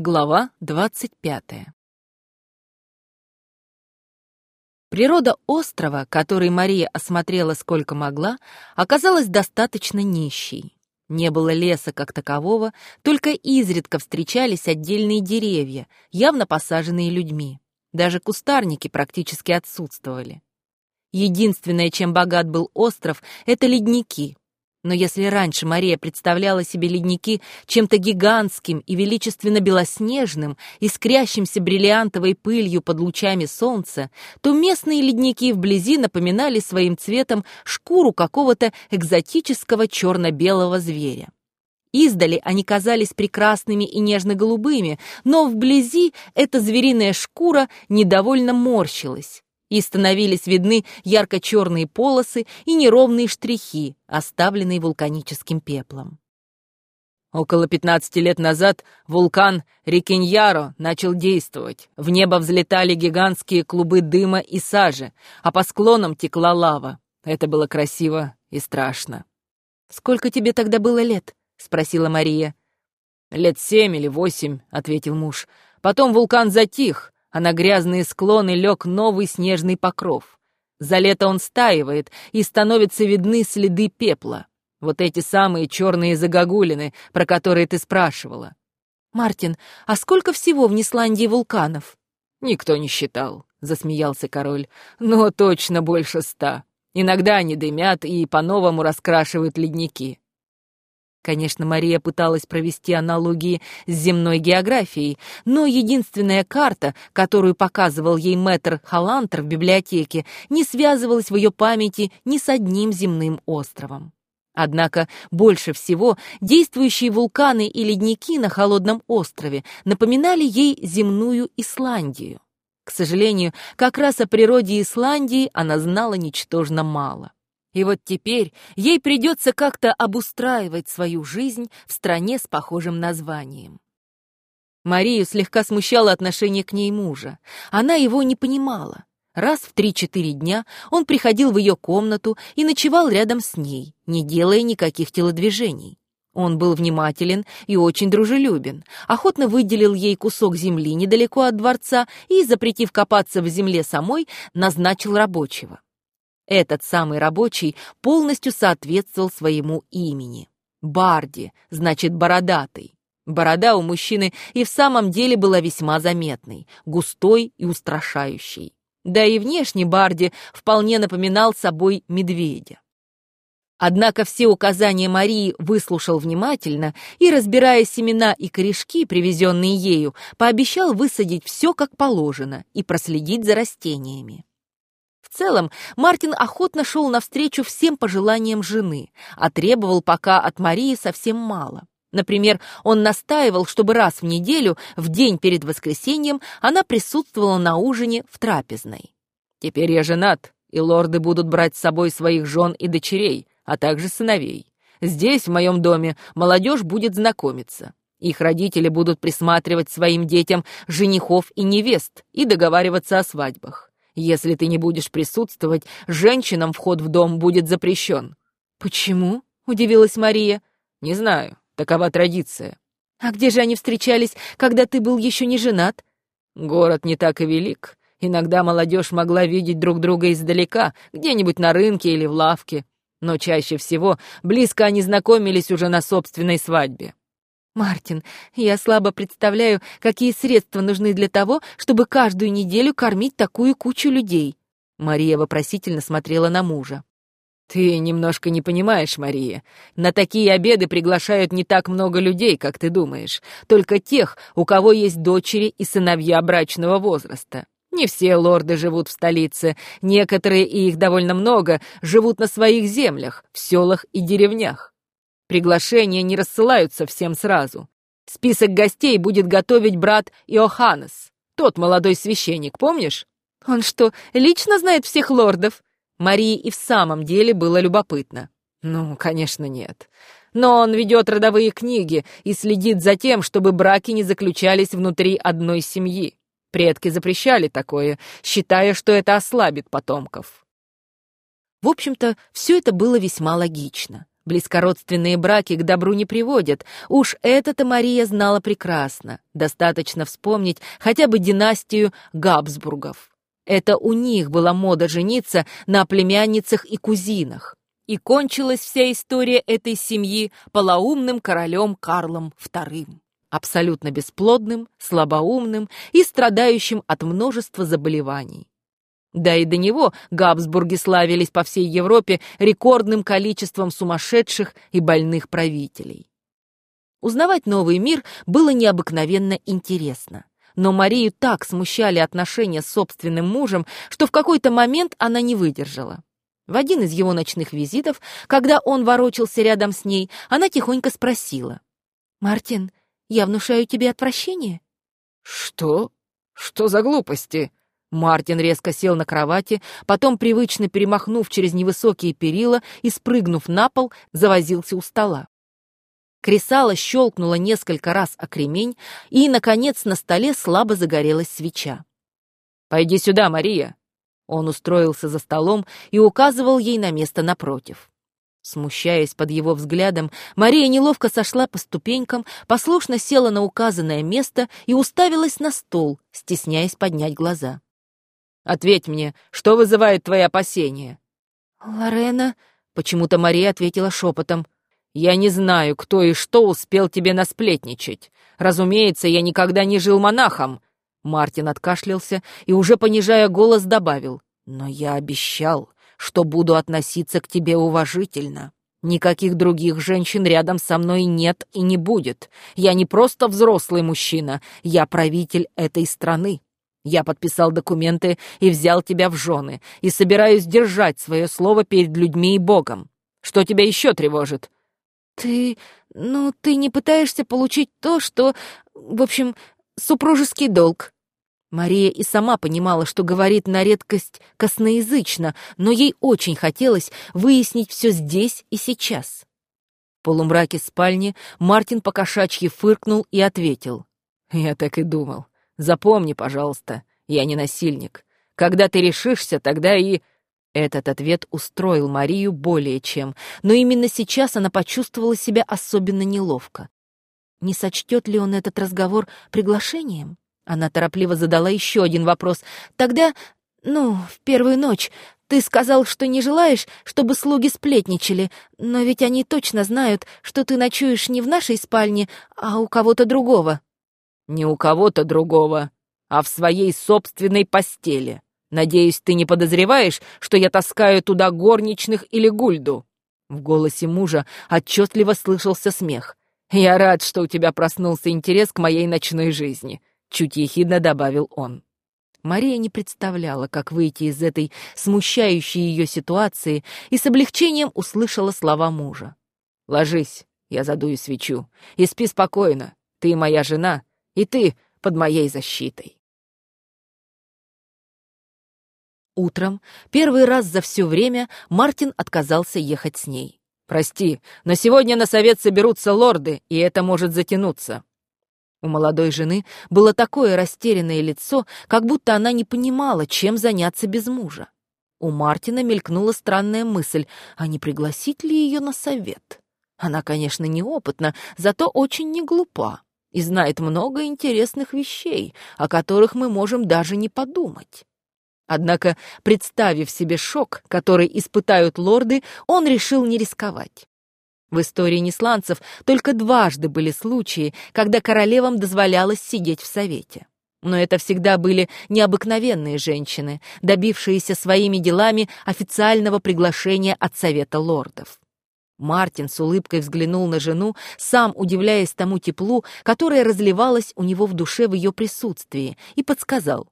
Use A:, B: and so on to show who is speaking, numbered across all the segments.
A: Глава двадцать пятая Природа острова, который Мария осмотрела сколько могла, оказалась достаточно нищей. Не было леса как такового, только изредка встречались отдельные деревья, явно посаженные людьми. Даже кустарники практически отсутствовали. Единственное, чем богат был остров, это ледники, но если раньше Мария представляла себе ледники чем-то гигантским и величественно белоснежным, искрящимся бриллиантовой пылью под лучами солнца, то местные ледники вблизи напоминали своим цветом шкуру какого-то экзотического черно-белого зверя. Издали они казались прекрасными и нежно-голубыми, но вблизи эта звериная шкура недовольно морщилась и становились видны ярко-черные полосы и неровные штрихи, оставленные вулканическим пеплом. Около 15 лет назад вулкан Рикиньяро начал действовать. В небо взлетали гигантские клубы дыма и сажи, а по склонам текла лава. Это было красиво и страшно. «Сколько тебе тогда было лет?» — спросила Мария. «Лет семь или восемь», — ответил муж. «Потом вулкан затих, а на грязные склоны лег новый снежный покров. За лето он стаивает, и становятся видны следы пепла. Вот эти самые черные загогулины, про которые ты спрашивала. «Мартин, а сколько всего в Нисландии вулканов?» «Никто не считал», — засмеялся король. «Но точно больше ста. Иногда они дымят и по-новому раскрашивают ледники. Конечно, Мария пыталась провести аналогии с земной географией, но единственная карта, которую показывал ей мэтр Халантер в библиотеке, не связывалась в ее памяти ни с одним земным островом. Однако больше всего действующие вулканы и ледники на холодном острове напоминали ей земную Исландию. К сожалению, как раз о природе Исландии она знала ничтожно мало. И вот теперь ей придется как-то обустраивать свою жизнь в стране с похожим названием. Марию слегка смущало отношение к ней мужа. Она его не понимала. Раз в три-четыре дня он приходил в ее комнату и ночевал рядом с ней, не делая никаких телодвижений. Он был внимателен и очень дружелюбен, охотно выделил ей кусок земли недалеко от дворца и, запретив копаться в земле самой, назначил рабочего. Этот самый рабочий полностью соответствовал своему имени. Барди, значит, бородатый. Борода у мужчины и в самом деле была весьма заметной, густой и устрашающей. Да и внешне Барди вполне напоминал собой медведя. Однако все указания Марии выслушал внимательно и, разбирая семена и корешки, привезенные ею, пообещал высадить все как положено и проследить за растениями. В целом, Мартин охотно шел навстречу всем пожеланиям жены, а требовал пока от Марии совсем мало. Например, он настаивал, чтобы раз в неделю, в день перед воскресеньем, она присутствовала на ужине в трапезной. «Теперь я женат, и лорды будут брать с собой своих жен и дочерей, а также сыновей. Здесь, в моем доме, молодежь будет знакомиться. Их родители будут присматривать своим детям женихов и невест и договариваться о свадьбах. Если ты не будешь присутствовать, женщинам вход в дом будет запрещен». «Почему?» — удивилась Мария. «Не знаю. Такова традиция». «А где же они встречались, когда ты был еще не женат?» «Город не так и велик. Иногда молодежь могла видеть друг друга издалека, где-нибудь на рынке или в лавке. Но чаще всего близко они знакомились уже на собственной свадьбе. «Мартин, я слабо представляю, какие средства нужны для того, чтобы каждую неделю кормить такую кучу людей». Мария вопросительно смотрела на мужа. «Ты немножко не понимаешь, Мария. На такие обеды приглашают не так много людей, как ты думаешь. Только тех, у кого есть дочери и сыновья брачного возраста. Не все лорды живут в столице. Некоторые, и их довольно много, живут на своих землях, в селах и деревнях. Приглашения не рассылаются всем сразу. Список гостей будет готовить брат Иоханнес, тот молодой священник, помнишь? Он что, лично знает всех лордов? Марии и в самом деле было любопытно. Ну, конечно, нет. Но он ведет родовые книги и следит за тем, чтобы браки не заключались внутри одной семьи. Предки запрещали такое, считая, что это ослабит потомков. В общем-то, все это было весьма логично. Близкородственные браки к добру не приводят. Уж это-то Мария знала прекрасно. Достаточно вспомнить хотя бы династию Габсбургов. Это у них была мода жениться на племянницах и кузинах. И кончилась вся история этой семьи полоумным королем Карлом II. Абсолютно бесплодным, слабоумным и страдающим от множества заболеваний. Да и до него Габсбурги славились по всей Европе рекордным количеством сумасшедших и больных правителей. Узнавать новый мир было необыкновенно интересно. Но Марию так смущали отношения с собственным мужем, что в какой-то момент она не выдержала. В один из его ночных визитов, когда он ворочался рядом с ней, она тихонько спросила. «Мартин, я внушаю тебе отвращение?»
B: «Что? Что за глупости?» Мартин резко сел на кровати, потом, привычно перемахнув через невысокие перила и спрыгнув на пол, завозился у стола. Кресало щелкнуло несколько раз о кремень, и, наконец, на столе слабо загорелась свеча. «Пойди сюда, Мария!» Он устроился за столом и указывал ей на место напротив. Смущаясь под его взглядом, Мария неловко сошла по ступенькам, послушно села на указанное место и уставилась на стол, стесняясь поднять глаза. Ответь мне, что вызывает твои опасения?»
A: «Лорена...» — почему-то Мария ответила шепотом.
B: «Я не знаю, кто и что успел тебе насплетничать. Разумеется, я никогда не жил монахом». Мартин откашлялся и, уже понижая голос, добавил. «Но я обещал, что буду относиться к тебе уважительно. Никаких других женщин рядом со мной нет и не будет. Я не просто взрослый мужчина, я правитель этой страны. Я подписал документы и взял тебя в жены, и собираюсь держать свое слово перед людьми и Богом. Что тебя еще тревожит?»
A: «Ты... ну, ты не пытаешься получить то, что... в общем, супружеский долг». Мария и сама понимала, что говорит на редкость косноязычно, но ей очень хотелось выяснить все здесь и сейчас. В полумраке спальни Мартин покошачьи фыркнул и ответил.
B: «Я так и думал. Запомни, пожалуйста, я не насильник. Когда ты решишься, тогда и...»
A: Этот ответ устроил Марию более чем, но именно сейчас она почувствовала себя особенно неловко. Не сочтет ли он этот разговор приглашением? Она торопливо задала еще один вопрос. «Тогда, ну, в первую ночь, ты сказал, что не желаешь, чтобы слуги сплетничали, но ведь они точно знают, что ты ночуешь не в нашей спальне, а у кого-то другого».
B: Не у кого-то другого, а в своей собственной постели. Надеюсь, ты не подозреваешь, что я таскаю туда горничных или гульду?» В голосе мужа отчетливо слышался смех. «Я рад, что у тебя проснулся интерес к моей ночной жизни», — чуть ехидно добавил он.
A: Мария не представляла, как выйти из этой смущающей ее ситуации, и с облегчением услышала слова мужа.
B: «Ложись, я задую свечу, и спи спокойно. Ты моя жена, и ты под моей защитой.
A: Утром, первый раз за все время, Мартин отказался ехать с ней.
B: «Прости, но сегодня на совет соберутся лорды, и это может затянуться».
A: У молодой жены было такое растерянное лицо, как будто она не понимала, чем заняться без мужа. У Мартина мелькнула странная мысль, а не пригласить ли ее на совет? Она, конечно, неопытна, зато очень не глупа и знает много интересных вещей, о которых мы можем даже не подумать. Однако, представив себе шок, который испытают лорды, он решил не рисковать. В истории несланцев только дважды были случаи, когда королевам дозволялось сидеть в совете. Но это всегда были необыкновенные женщины, добившиеся своими делами официального приглашения от Совета лордов. Мартин с улыбкой взглянул на жену, сам удивляясь тому теплу, которое разливалось у него в душе в ее присутствии, и подсказал.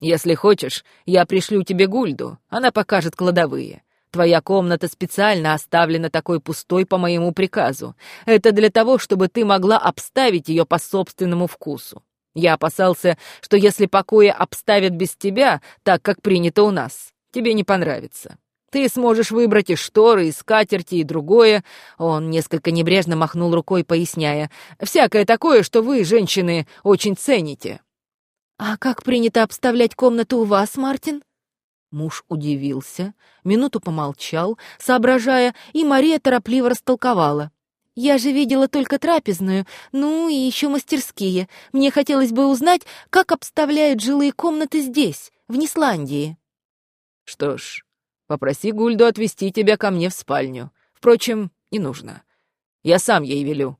B: «Если хочешь, я пришлю тебе Гульду, она покажет кладовые. Твоя комната специально оставлена такой пустой по моему приказу. Это для того, чтобы ты могла обставить ее по собственному вкусу. Я опасался, что если покои обставят без тебя, так как принято у нас, тебе не понравится. Ты сможешь выбрать и шторы, и скатерти, и другое. Он несколько небрежно махнул рукой, поясняя. Всякое такое, что вы, женщины, очень цените.
A: А как принято обставлять комнату у вас, Мартин?
B: Муж удивился, минуту помолчал, соображая, и Мария торопливо растолковала. «Я же видела только трапезную, ну и еще мастерские. Мне хотелось бы узнать, как обставляют жилые комнаты здесь, в Нисландии».
C: «Что ж, попроси Гульду отвезти тебя ко мне в спальню. Впрочем, не нужно. Я сам ей велю».